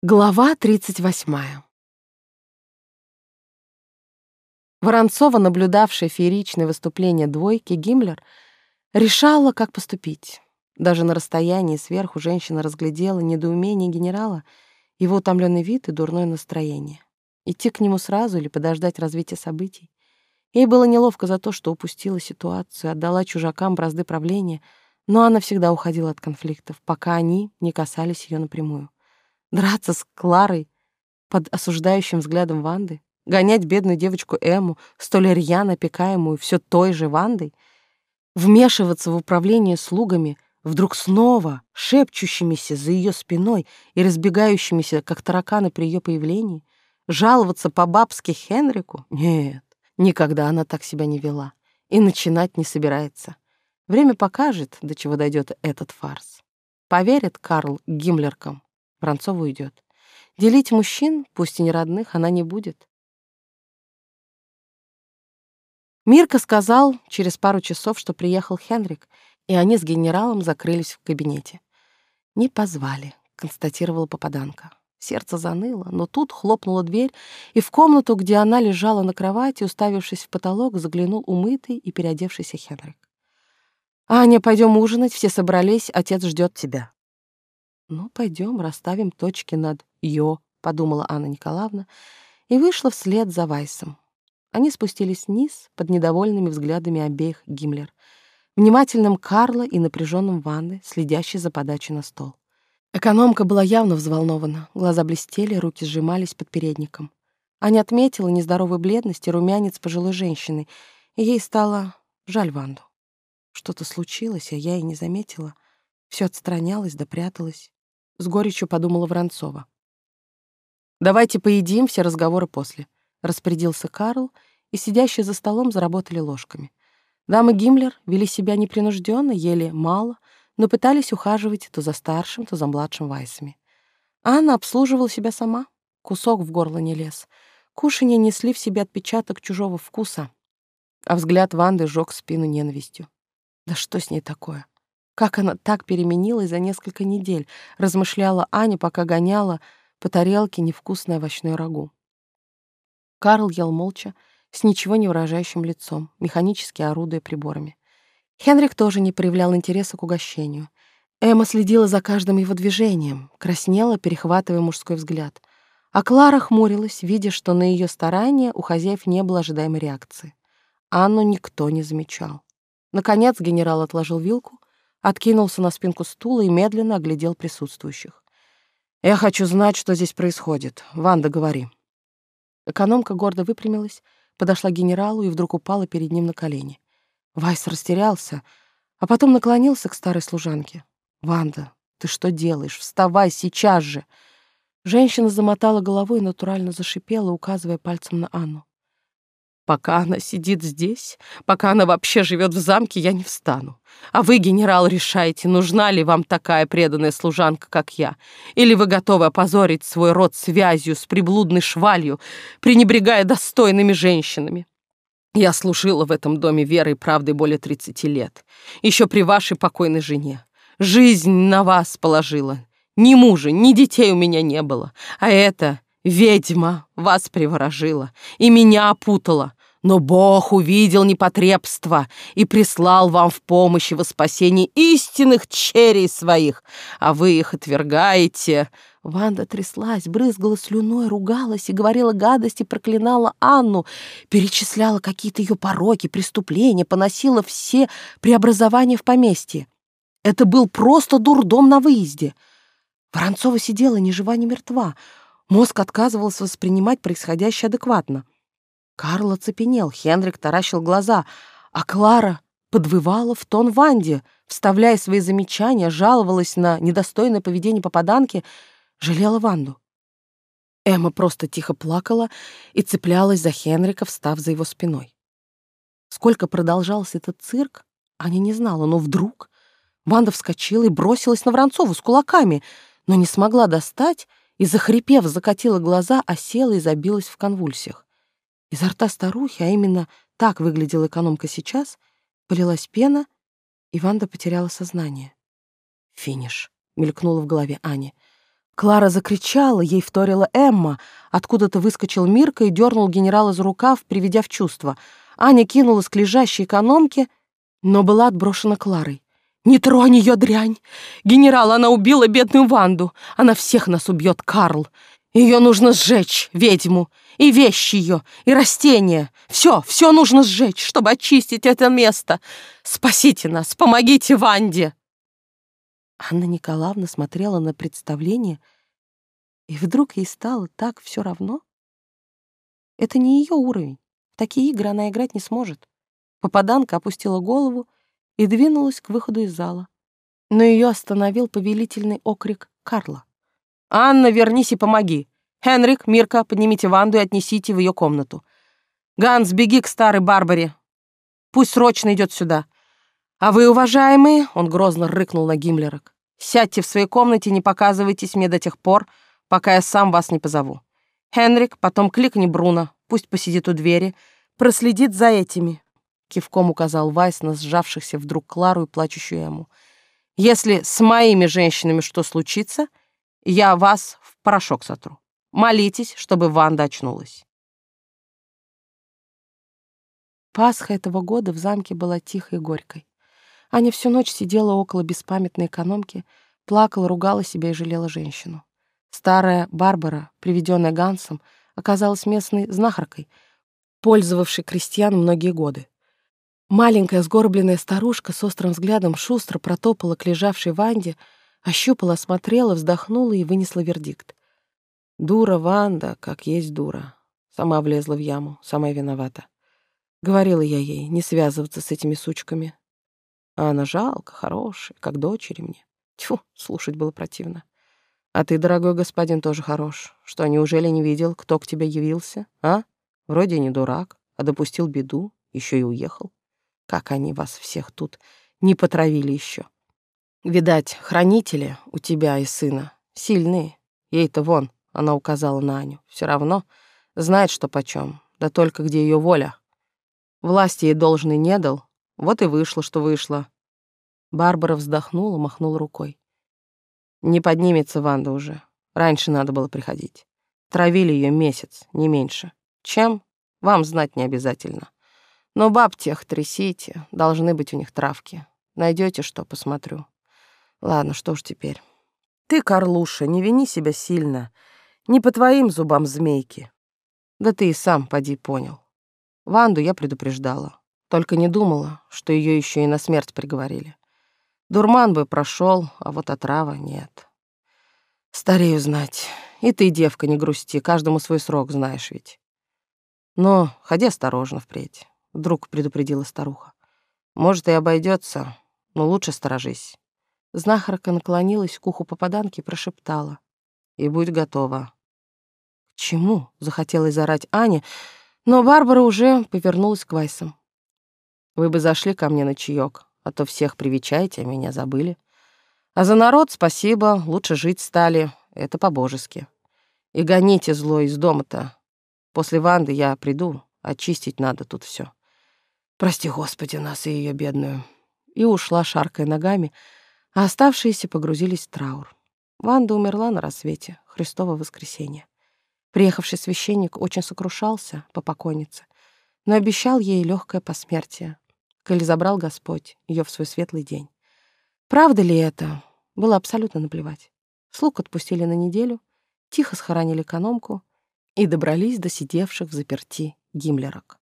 Глава 38. Воронцова, наблюдавшая фееричное выступление двойки, Гиммлер, решала, как поступить. Даже на расстоянии сверху женщина разглядела недоумение генерала, его утомленный вид и дурное настроение. Идти к нему сразу или подождать развития событий. Ей было неловко за то, что упустила ситуацию, отдала чужакам бразды правления, но она всегда уходила от конфликтов, пока они не касались ее напрямую. Драться с Кларой под осуждающим взглядом Ванды? Гонять бедную девочку Эму, столь рьяно опекаемую все той же Вандой? Вмешиваться в управление слугами, вдруг снова шепчущимися за ее спиной и разбегающимися, как тараканы при ее появлении? Жаловаться по-бабски Хенрику? Нет, никогда она так себя не вела. И начинать не собирается. Время покажет, до чего дойдет этот фарс. Поверит Карл Гиммлеркам Воронцова уйдет. Делить мужчин, пусть и не родных, она не будет. Мирка сказал через пару часов, что приехал Хенрик, и они с генералом закрылись в кабинете. «Не позвали», — констатировала попаданка. Сердце заныло, но тут хлопнула дверь, и в комнату, где она лежала на кровати, уставившись в потолок, заглянул умытый и переодевшийся Хенрик. «Аня, пойдем ужинать, все собрались, отец ждет тебя». «Ну, пойдем, расставим точки над «ё», — подумала Анна Николаевна, и вышла вслед за Вайсом. Они спустились вниз под недовольными взглядами обеих Гиммлер, внимательным Карла и напряженным Ванны, следящей за подачей на стол. Экономка была явно взволнована, глаза блестели, руки сжимались под передником. Аня отметила нездоровую бледность и румянец пожилой женщины, и ей стало жаль Ванду. Что-то случилось, а я и не заметила. Все отстранялось да пряталось. С горечью подумала Воронцова. «Давайте поедим, все разговоры после», — распорядился Карл, и сидящие за столом заработали ложками. Дамы Гиммлер вели себя непринужденно, ели мало, но пытались ухаживать то за старшим, то за младшим Вайсами. Анна обслуживала себя сама, кусок в горло не лез. Кушанья несли в себе отпечаток чужого вкуса, а взгляд Ванды жёг спину ненавистью. Да что с ней такое? Как она так переменилась за несколько недель, размышляла Аня, пока гоняла по тарелке невкусное овощное рагу. Карл ел молча, с ничего не выражающим лицом, механически орудуя приборами. Хенрик тоже не проявлял интереса к угощению. Эмма следила за каждым его движением, краснела, перехватывая мужской взгляд. А Клара хмурилась, видя, что на ее старания у хозяев не было ожидаемой реакции. Анну никто не замечал. Наконец генерал отложил вилку, откинулся на спинку стула и медленно оглядел присутствующих. «Я хочу знать, что здесь происходит. Ванда, говори». Экономка гордо выпрямилась, подошла к генералу и вдруг упала перед ним на колени. Вайс растерялся, а потом наклонился к старой служанке. «Ванда, ты что делаешь? Вставай сейчас же!» Женщина замотала головой и натурально зашипела, указывая пальцем на Анну. Пока она сидит здесь, пока она вообще живет в замке, я не встану. А вы, генерал, решаете, нужна ли вам такая преданная служанка, как я, или вы готовы опозорить свой род связью с приблудной швалью, пренебрегая достойными женщинами. Я служила в этом доме верой и правдой более 30 лет, еще при вашей покойной жене. Жизнь на вас положила. Ни мужа, ни детей у меня не было. А это ведьма вас приворожила и меня опутала. Но Бог увидел непотребство и прислал вам в помощь и во спасение истинных черей своих, а вы их отвергаете». Ванда тряслась, брызгала слюной, ругалась и говорила гадости, проклинала Анну, перечисляла какие-то ее пороки, преступления, поносила все преобразования в поместье. Это был просто дурдом на выезде. Воронцова сидела ни жива, ни мертва. Мозг отказывался воспринимать происходящее адекватно. Карл оцепенел, Хенрик таращил глаза, а Клара подвывала в тон Ванде, вставляя свои замечания, жаловалась на недостойное поведение попаданки, жалела Ванду. Эмма просто тихо плакала и цеплялась за Хенрика, встав за его спиной. Сколько продолжался этот цирк, Аня не знала, но вдруг Ванда вскочила и бросилась на Воронцову с кулаками, но не смогла достать и, захрипев, закатила глаза, осела и забилась в конвульсиях. Изо рта старухи, а именно так выглядела экономка сейчас, полилась пена, и Ванда потеряла сознание. «Финиш», — мелькнула в голове Ани. Клара закричала, ей вторила Эмма. Откуда-то выскочил Мирка и дернул генерала за рукав, приведя в чувство. Аня кинулась к лежащей экономке, но была отброшена Кларой. «Не тронь ее, дрянь! Генерал, она убила бедную Ванду! Она всех нас убьет, Карл! Ее нужно сжечь, ведьму, и вещи ее, и растения. Все, все нужно сжечь, чтобы очистить это место. Спасите нас, помогите Ванде!» Анна Николаевна смотрела на представление, и вдруг ей стало так все равно. Это не ее уровень. В такие игры она играть не сможет. Попаданка опустила голову и двинулась к выходу из зала. Но ее остановил повелительный окрик Карла. «Анна, вернись и помоги! Хенрик, Мирка, поднимите Ванду и отнесите в ее комнату. Ганс, беги к старой Барбаре. Пусть срочно идет сюда. «А вы, уважаемые», — он грозно рыкнул на Гиммлерок, «сядьте в своей комнате, не показывайтесь мне до тех пор, пока я сам вас не позову. Хенрик, потом кликни Бруно, пусть посидит у двери, проследит за этими», — кивком указал Вайс на сжавшихся вдруг Клару и плачущую ему. «Если с моими женщинами что случится, я вас в порошок сотру. Молитесь, чтобы Ванда очнулась». Пасха этого года в замке была тихой и горькой. Аня всю ночь сидела около беспамятной экономки, плакала, ругала себя и жалела женщину. Старая Барбара, приведенная Гансом, оказалась местной знахаркой, пользовавшей крестьян многие годы. Маленькая сгорбленная старушка с острым взглядом шустро протопала к лежавшей Ванде, ощупала, осмотрела, вздохнула и вынесла вердикт. Дура Ванда, как есть дура. Сама влезла в яму, сама виновата. Говорила я ей не связываться с этими сучками, а она жалко, хорошая, как дочери мне. Тьфу, слушать было противно. А ты, дорогой господин, тоже хорош. Что, неужели не видел, кто к тебе явился, а? Вроде не дурак, а допустил беду, еще и уехал. Как они вас всех тут не потравили еще. Видать, хранители у тебя и сына сильные. Ей-то вон, она указала на Аню, все равно знает, что почем, да только где ее воля. Власти ей должный не дал, вот и вышло, что вышло. Барбара вздохнула, махнула рукой. Не поднимется Ванда уже. Раньше надо было приходить. Травили ее месяц, не меньше. Чем? Вам знать не обязательно. Но баб тех трясите, должны быть у них травки. Найдете что, посмотрю. Ладно, что ж теперь. Ты, Карлуша, не вини себя сильно. Не по твоим зубам змейки. Да ты и сам поди понял. Ванду я предупреждала. Только не думала, что ее еще и на смерть приговорили. Дурман бы прошел, а вот отрава нет. Старею знать. И ты, девка, не грусти, каждому свой срок знаешь ведь. Но ходи осторожно впредь, вдруг предупредила старуха. Может, и обойдется, но лучше сторожись. Знахарка наклонилась к уху попаданки и прошептала. И будь готова. К чему? Захотелось зарать Аня, но Барбара уже повернулась к Вайсам. Вы бы зашли ко мне на чаек, а то всех привечаете, а меня забыли. А за народ спасибо, лучше жить стали, это по-божески. И гоните зло из дома-то. После Ванды я приду, очистить надо тут все. Прости, Господи, нас и ее бедную. И ушла, шаркая ногами, а оставшиеся погрузились в траур. Ванда умерла на рассвете, Христово воскресенье. Приехавший священник очень сокрушался по покойнице, но обещал ей легкое посмертие, коли забрал Господь ее в свой светлый день. Правда ли это? Было абсолютно наплевать. Слуг отпустили на неделю, тихо схоронили экономку и добрались до сидевших в заперти гиммлерок.